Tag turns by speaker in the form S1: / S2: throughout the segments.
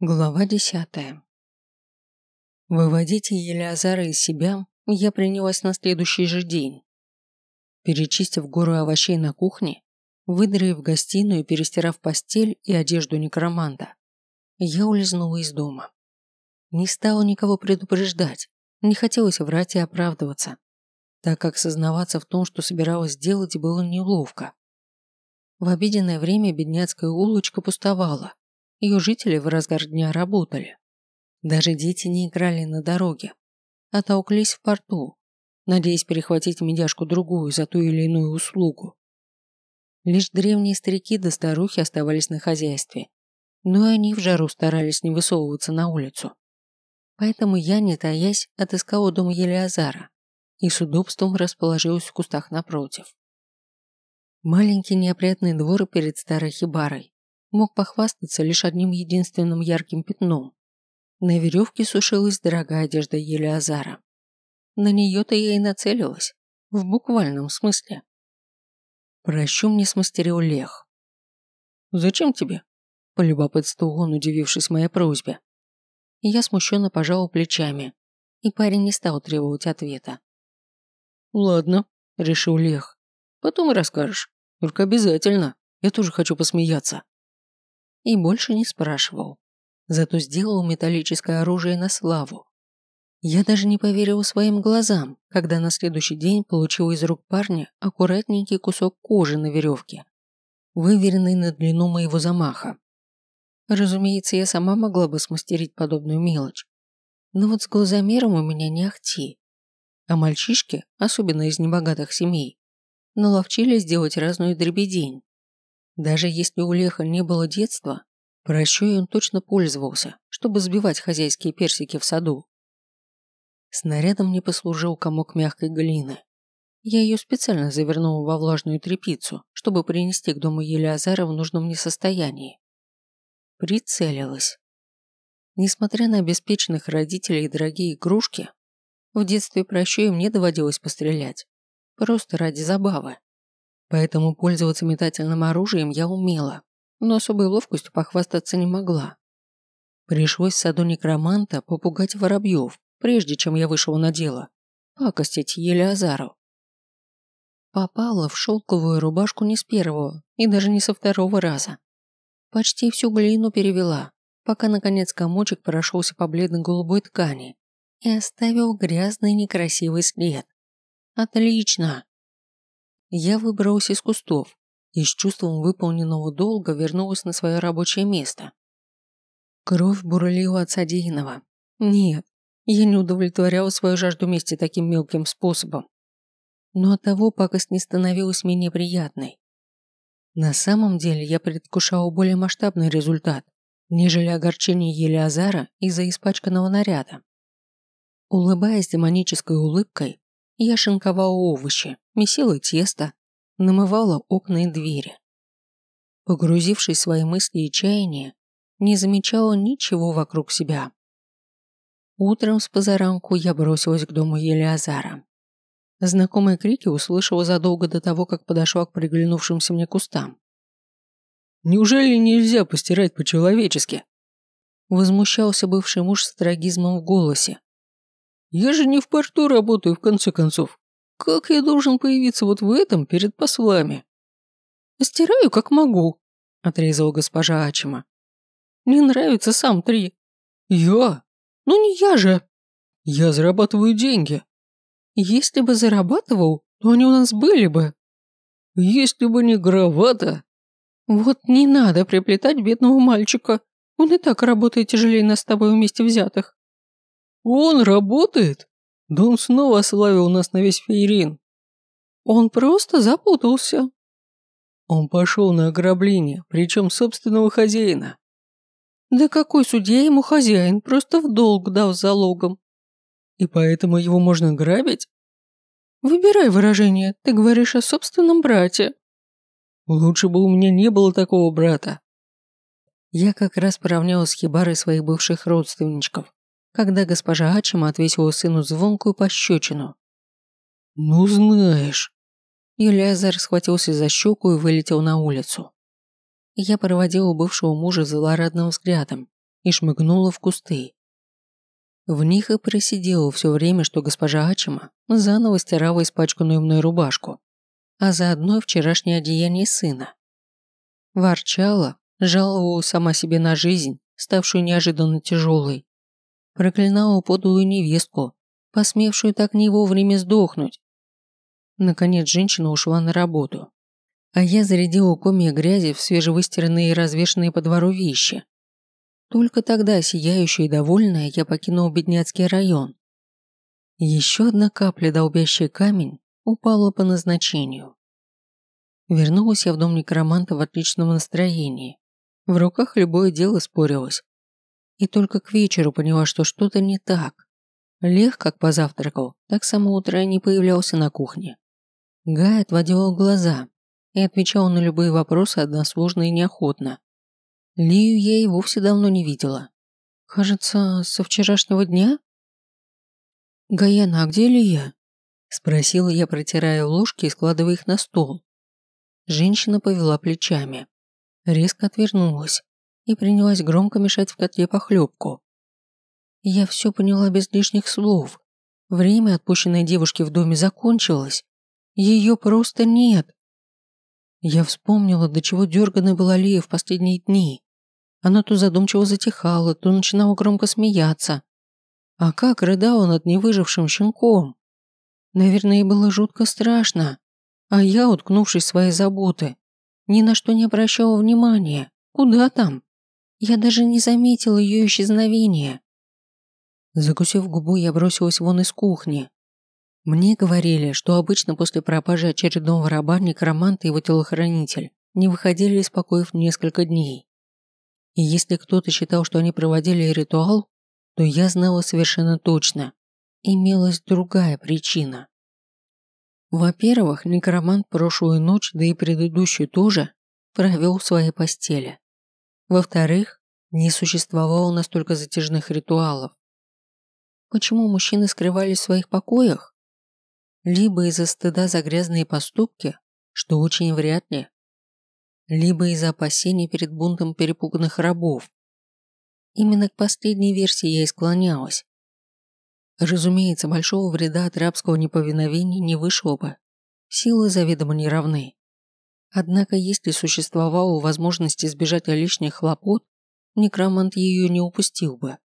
S1: Глава десятая. Выводить Елеазара из себя я принялась на следующий же день. Перечистив гору овощей на кухне, выдрив в гостиную и перестирав постель и одежду некроманта, я улизнула из дома. Не стала никого предупреждать, не хотелось врать и оправдываться, так как сознаваться в том, что собиралась сделать, было неловко. В обеденное время бедняцкая улочка пустовала, ее жители в разгар дня работали. Даже дети не играли на дороге, а толклись в порту, надеясь перехватить медяшку другую за ту или иную услугу. Лишь древние старики да старухи оставались на хозяйстве, но и они в жару старались не высовываться на улицу. Поэтому я, не таясь, отыскала дом Елеазара и с удобством расположилась в кустах напротив. Маленький неопрятный двор перед старой хибарой мог похвастаться лишь одним единственным ярким пятном. На веревке сушилась дорогая одежда Елеазара. На нее-то я и нацелилась, в буквальном смысле. Прощу мне смастерил Лех. «Зачем тебе?» – полюбопытствовал он, удивившись моей просьбе. Я смущенно пожала плечами, и парень не стал требовать ответа. «Ладно», – решил Лех. «Потом расскажешь. Только обязательно. Я тоже хочу посмеяться» и больше не спрашивал. Зато сделал металлическое оружие на славу. Я даже не поверил своим глазам, когда на следующий день получил из рук парня аккуратненький кусок кожи на веревке, выверенный на длину моего замаха. Разумеется, я сама могла бы смастерить подобную мелочь. Но вот с глазомером у меня не ахти. А мальчишки, особенно из небогатых семей, наловчились делать разную дребедень, даже если у Леха не было детства, прощой он точно пользовался, чтобы сбивать хозяйские персики в саду. Снарядом мне послужил комок мягкой глины. Я ее специально завернул во влажную тряпицу, чтобы принести к дому Елеазара в нужном мне состоянии. Прицелилась. Несмотря на обеспеченных родителей и дорогие игрушки, в детстве прощой мне доводилось пострелять. Просто ради забавы. Поэтому пользоваться метательным оружием я умела, но особой ловкостью похвастаться не могла. Пришлось в саду некроманта попугать воробьев, прежде чем я вышел на дело, пакостить Елеазару. Попала в шелковую рубашку не с первого и даже не со второго раза. Почти всю глину перевела, пока наконец комочек прошелся по бледно-голубой ткани и оставил грязный некрасивый след. Отлично! Я выбралась из кустов и с чувством выполненного долга вернулась на свое рабочее место. Кровь бурлила от содеянного. Нет, я не удовлетворяла свою жажду мести таким мелким способом. Но от того пакость не становилась менее приятной. На самом деле я предвкушала более масштабный результат, нежели огорчение Елеазара из-за испачканного наряда. Улыбаясь демонической улыбкой, я шинковала овощи, месила тесто, намывала окна и двери. Погрузившись в свои мысли и чаяния, не замечала ничего вокруг себя. Утром с позаранку я бросилась к дому Елеазара. Знакомые крики услышала задолго до того, как подошла к приглянувшимся мне кустам. «Неужели нельзя постирать по-человечески?» Возмущался бывший муж с трагизмом в голосе, я же не в порту работаю, в конце концов. Как я должен появиться вот в этом перед послами? Стираю, как могу, отрезала госпожа Ачима. Не нравится сам три. Я? Ну не я же. Я зарабатываю деньги. Если бы зарабатывал, то они у нас были бы. Если бы не гравата. Вот не надо приплетать бедного мальчика. Он и так работает тяжелее нас с тобой вместе взятых. «Он работает? Да он снова ославил нас на весь фейрин. Он просто запутался». Он пошел на ограбление, причем собственного хозяина. Да какой судья ему хозяин, просто в долг дал залогом. И поэтому его можно грабить? Выбирай выражение, ты говоришь о собственном брате. Лучше бы у меня не было такого брата. Я как раз поравнялась с хибарой своих бывших родственничков когда госпожа Ачима отвесила сыну звонкую пощечину. «Ну знаешь». Юлиазар схватился за щеку и вылетел на улицу. Я проводила бывшего мужа злорадным взглядом и шмыгнула в кусты. В них и просидела все время, что госпожа Ачима заново стирала испачканную мной рубашку, а заодно вчерашнее одеяние сына. Ворчала, жаловалась сама себе на жизнь, ставшую неожиданно тяжелой. Проклинала подлую невестку, посмевшую так не вовремя сдохнуть. Наконец женщина ушла на работу. А я зарядила комья грязи в свежевыстиранные и развешенные по двору вещи. Только тогда, сияющая и довольная, я покинула бедняцкий район. Еще одна капля, долбящая камень, упала по назначению. Вернулась я в дом некроманта в отличном настроении. В руках любое дело спорилось. И только к вечеру поняла, что что-то не так. Лех, как позавтракал, так само утро не появлялся на кухне. Гай отводила глаза и отвечал на любые вопросы односложно и неохотно. Лию я и вовсе давно не видела. Кажется, со вчерашнего дня? «Гаяна, а где Лия?» Спросила я, протирая ложки и складывая их на стол. Женщина повела плечами резко отвернулась и принялась громко мешать в котле похлебку. Я все поняла без лишних слов. Время, отпущенное девушке в доме, закончилось. Ее просто нет. Я вспомнила, до чего дерганой была Лия в последние дни. Она то задумчиво затихала, то начинала громко смеяться. А как рыдала над невыжившим щенком. Наверное, ей было жутко страшно. А я, уткнувшись в свои заботы, ни на что не обращала внимания. Куда там? Я даже не заметила ее исчезновения. Закусив губу, я бросилась вон из кухни. Мне говорили, что обычно после пропажи очередного раба некромант и его телохранитель не выходили из покоев несколько дней. И если кто-то считал, что они проводили ритуал, то я знала совершенно точно. Имелась другая причина. Во-первых, некромант прошлую ночь, да и предыдущую тоже, провел в своей постели. Во-вторых, не существовало настолько затяжных ритуалов. Почему мужчины скрывались в своих покоях? Либо из-за стыда за грязные поступки, что очень вряд ли, либо из-за опасений перед бунтом перепуганных рабов. Именно к последней версии я и склонялась. Разумеется, большого вреда от рабского неповиновения не вышло бы. Силы заведомо не равны. Однако, если существовала возможность избежать лишних хлопот, некромант ее не упустил бы.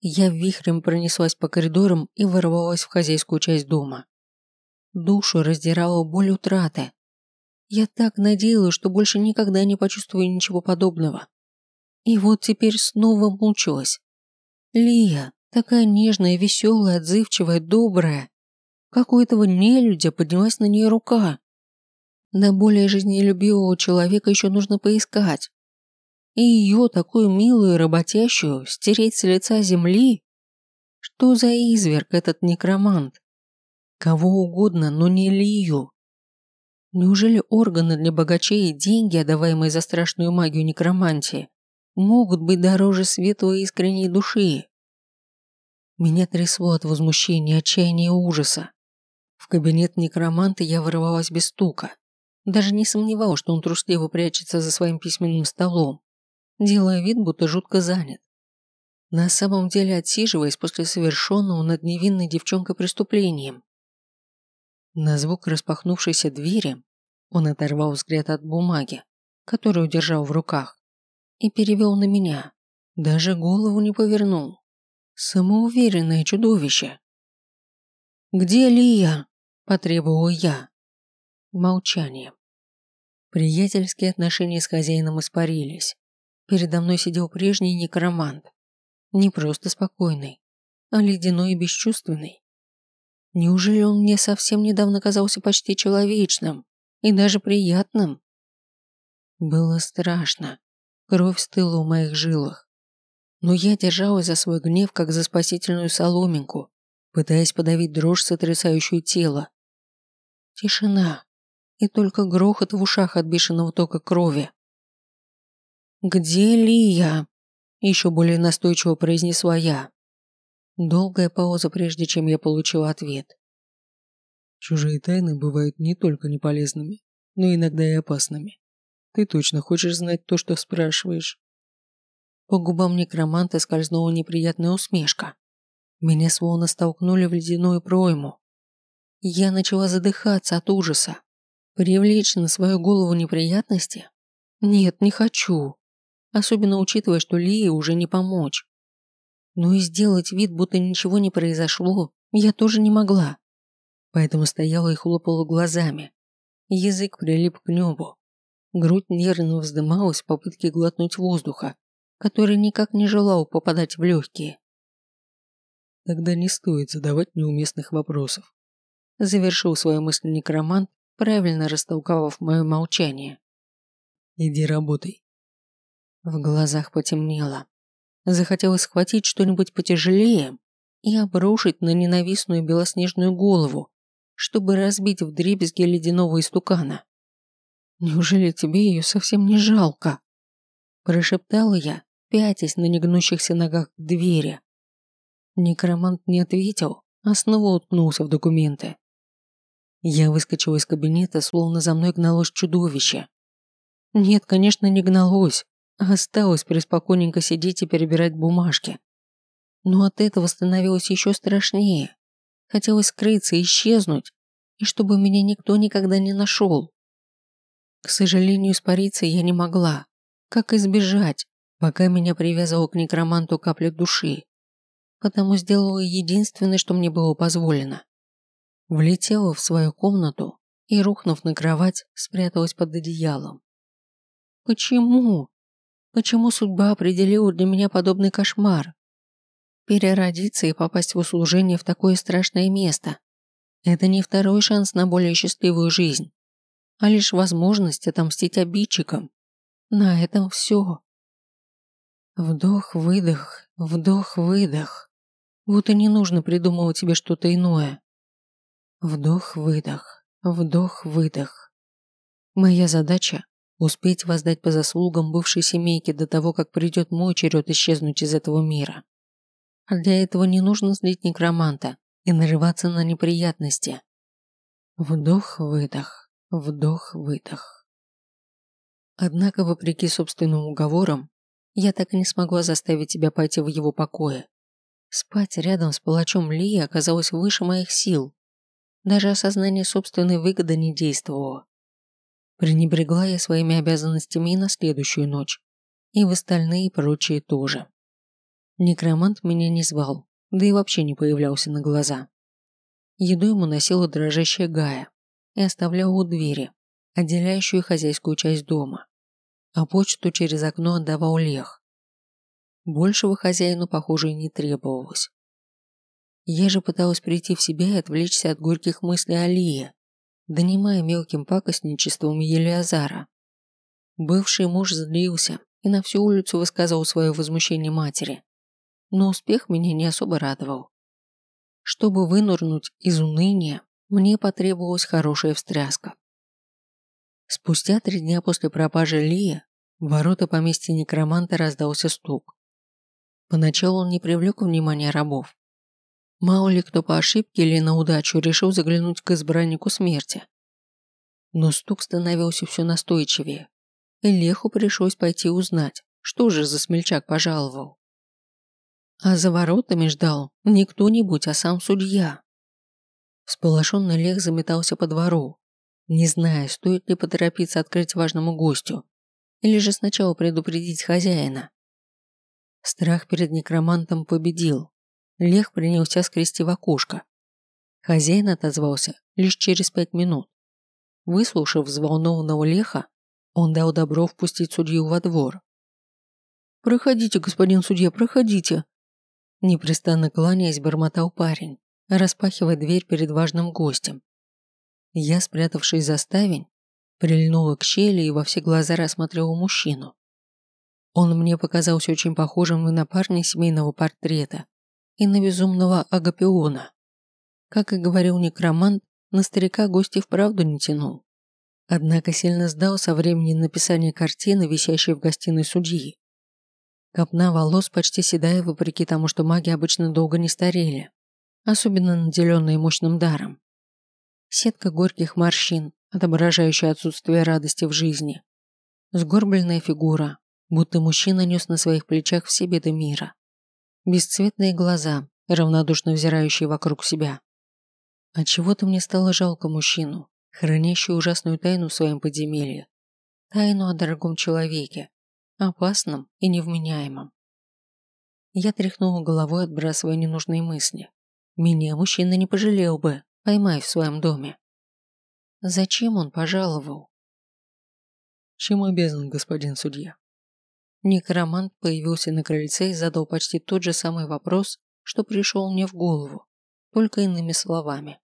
S1: Я вихрем пронеслась по коридорам и ворвалась в хозяйскую часть дома. Душу раздирала боль утраты. Я так надеялась, что больше никогда не почувствую ничего подобного. И вот теперь снова мучилась. Лия, Такая нежная, веселая, отзывчивая, добрая. Как у этого нелюдя поднялась на нее рука. Да более жизнелюбивого человека еще нужно поискать. И ее, такую милую и работящую, стереть с лица земли? Что за изверг этот некромант? Кого угодно, но не Лию. Неужели органы для богачей и деньги, отдаваемые за страшную магию некромантии, могут быть дороже светлой искренней души? Меня трясло от возмущения, отчаяния и ужаса. В кабинет некроманта я вырывалась без стука. Даже не сомневалась, что он трусливо прячется за своим письменным столом, делая вид, будто жутко занят. На самом деле отсиживаясь после совершенного над невинной девчонкой преступлением. На звук распахнувшейся двери он оторвал взгляд от бумаги, которую держал в руках, и перевел на меня. Даже голову не повернул. Самоуверенное чудовище. «Где Лия?» – потребовала я. Молчание. Приятельские отношения с хозяином испарились. Передо мной сидел прежний некромант. Не просто спокойный, а ледяной и бесчувственный. Неужели он мне совсем недавно казался почти человечным и даже приятным? Было страшно. Кровь стыла у моих жилах. Но я держалась за свой гнев, как за спасительную соломинку, пытаясь подавить дрожь, сотрясающую тело. Тишина. И только грохот в ушах от бешеного тока крови. «Где Лия?» – еще более настойчиво произнесла я. Долгая пауза, прежде чем я получила ответ.
S2: Чужие тайны бывают не только неполезными, но иногда и опасными. Ты точно хочешь знать то, что спрашиваешь?
S1: По губам некроманта скользнула неприятная усмешка. Меня словно столкнули в ледяную пройму. Я начала задыхаться от ужаса. Привлечь на свою голову неприятности? Нет, не хочу. Особенно учитывая, что Лии уже не помочь. Но и сделать вид, будто ничего не произошло, я тоже не могла. Поэтому стояла и хлопала глазами. Язык прилип к небу. Грудь нервно вздымалась в попытке глотнуть воздуха, который никак не желал попадать в легкие.
S2: Тогда не стоит задавать неуместных вопросов.
S1: Завершил свою мысль некромант, правильно растолковав мое молчание.
S2: Иди работай.
S1: В глазах потемнело. Захотелось схватить что-нибудь потяжелее и обрушить на ненавистную белоснежную голову, чтобы разбить в дребезги ледяного истукана. «Неужели тебе ее совсем не жалко?» Прошептала я, пятясь на негнущихся ногах к двери. Некромант не ответил, а снова уткнулся в документы. Я выскочила из кабинета, словно за мной гналось чудовище. Нет, конечно, не гналось, а осталось преспокойненько сидеть и перебирать бумажки. Но от этого становилось еще страшнее. Хотелось скрыться, исчезнуть, и чтобы меня никто никогда не нашел. К сожалению, испариться я не могла. Как избежать, пока меня привязывал к некроманту капля души? Потому сделала единственное, что мне было позволено. Влетела в свою комнату и, рухнув на кровать, спряталась под одеялом. Почему? Почему судьба определила для меня подобный кошмар? Переродиться и попасть в услужение в такое страшное место – это не второй шанс на более счастливую жизнь, а лишь возможность отомстить обидчикам. На этом все. Вдох-выдох, вдох-выдох. Вот и не нужно придумывать себе что-то иное. Вдох-выдох, вдох-выдох. Моя задача – успеть воздать по заслугам бывшей семейке до того, как придет мой черед исчезнуть из этого мира. А для этого не нужно злить некроманта и нарываться на неприятности. Вдох-выдох, вдох-выдох. Однако, вопреки собственным уговорам, я так и не смогла заставить тебя пойти в его покое. Спать рядом с палачом Ли оказалось выше моих сил. Даже осознание собственной выгоды не действовало. Пренебрегла я своими обязанностями и на следующую ночь, и в остальные прочие тоже. Некромант меня не звал, да и вообще не появлялся на глаза. Еду ему носила дрожащая Гая и оставляла у двери, отделяющую хозяйскую часть дома, а почту через окно отдавал Лех. Большего хозяину, похоже, и не требовалось. Я же пыталась прийти в себя и отвлечься от горьких мыслей о Лие, донимая мелким пакостничеством Елиазара. Бывший муж злился и на всю улицу высказывал свое возмущение матери. Но успех меня не особо радовал. Чтобы вынурнуть из уныния, мне потребовалась хорошая встряска. Спустя три дня после пропажи Лия в ворота поместья некроманта раздался стук. Поначалу он не привлек внимания рабов, Мало ли кто по ошибке или на удачу решил заглянуть к избраннику смерти. Но стук становился все настойчивее, и Леху пришлось пойти узнать, что же за смельчак пожаловал. А за воротами ждал не кто-нибудь, а сам судья. Всполошенный Лех заметался по двору, не зная, стоит ли поторопиться открыть важному гостю, или же сначала предупредить хозяина. Страх перед некромантом победил, Лех принялся скрести в окошко. Хозяин отозвался лишь через пять минут. Выслушав взволнованного Леха, он дал добро впустить судью во двор. «Проходите, господин судья, проходите!» Непрестанно кланяясь, бормотал парень, распахивая дверь перед важным гостем. Я, спрятавшись за ставень, прильнула к щели и во все глаза рассматривала мужчину. Он мне показался очень похожим на парня семейного портрета и на безумного Агапиона. Как и говорил некромант, на старика гости вправду не тянул. Однако сильно сдал со времени написания картины, висящей в гостиной судьи. Копна волос почти седая, вопреки тому, что маги обычно долго не старели, особенно наделенные мощным даром. Сетка горьких морщин, отображающая отсутствие радости в жизни. Сгорбленная фигура, будто мужчина нес на своих плечах все беды мира. Бесцветные глаза, равнодушно взирающие вокруг себя. А чего-то мне стало жалко мужчину, хранящего ужасную тайну в своем подземелье. Тайну о дорогом человеке, опасном и невменяемом. Я тряхнула головой, отбрасывая ненужные мысли. Меня мужчина не пожалел бы, поймай в своем доме. Зачем он пожаловал?
S2: Чем обязан господин судья?
S1: Некромант появился на крыльце и задал почти тот же самый вопрос, что пришел мне в голову, только иными словами.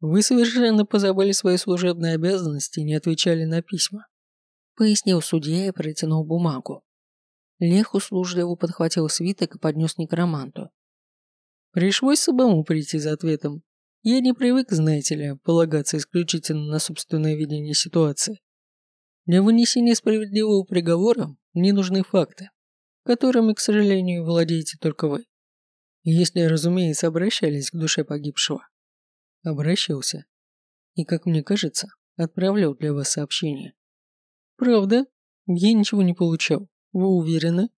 S2: Вы совершенно позабыли свои служебные обязанности и не отвечали на письма.
S1: Пояснил судья и протянул бумагу. Лех услужливо подхватил свиток и поднес некроманту.
S2: Пришлось самому прийти за ответом. Я не привык, знаете ли, полагаться исключительно на собственное видение ситуации. Для вынесения справедливого приговора мне нужны факты, которыми, к сожалению, владеете только вы. Если, разумеется, обращались к душе погибшего. Обращался. И, как мне кажется, отправлял для вас сообщение. Правда? Я ничего не получал. Вы уверены?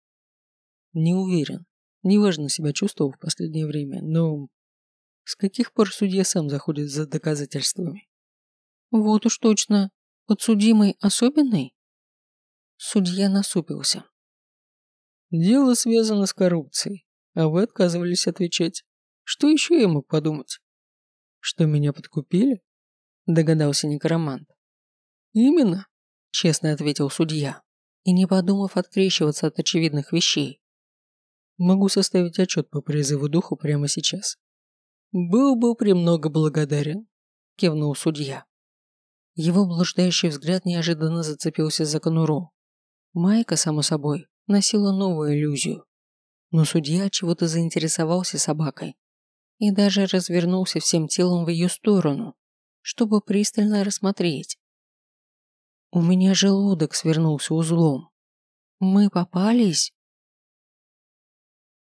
S2: Не уверен. Неважно себя чувствовал в последнее время, но... С каких пор судья сам заходит за доказательствами?
S1: Вот уж точно. Подсудимый особенный? Судья насупился.
S2: Дело связано с коррупцией, а вы отказывались отвечать. Что еще я мог подумать? Что меня подкупили? Догадался некромант. Именно, честно ответил судья и не подумав открещиваться от очевидных вещей. Могу составить отчет по призыву духу прямо сейчас. Был бы премного благодарен, кивнул судья.
S1: Его блуждающий взгляд неожиданно зацепился за конуру. Майка, само собой, носила новую иллюзию. Но судья чего-то заинтересовался собакой и даже развернулся всем телом в ее сторону, чтобы пристально рассмотреть. У меня желудок свернулся узлом. Мы попались?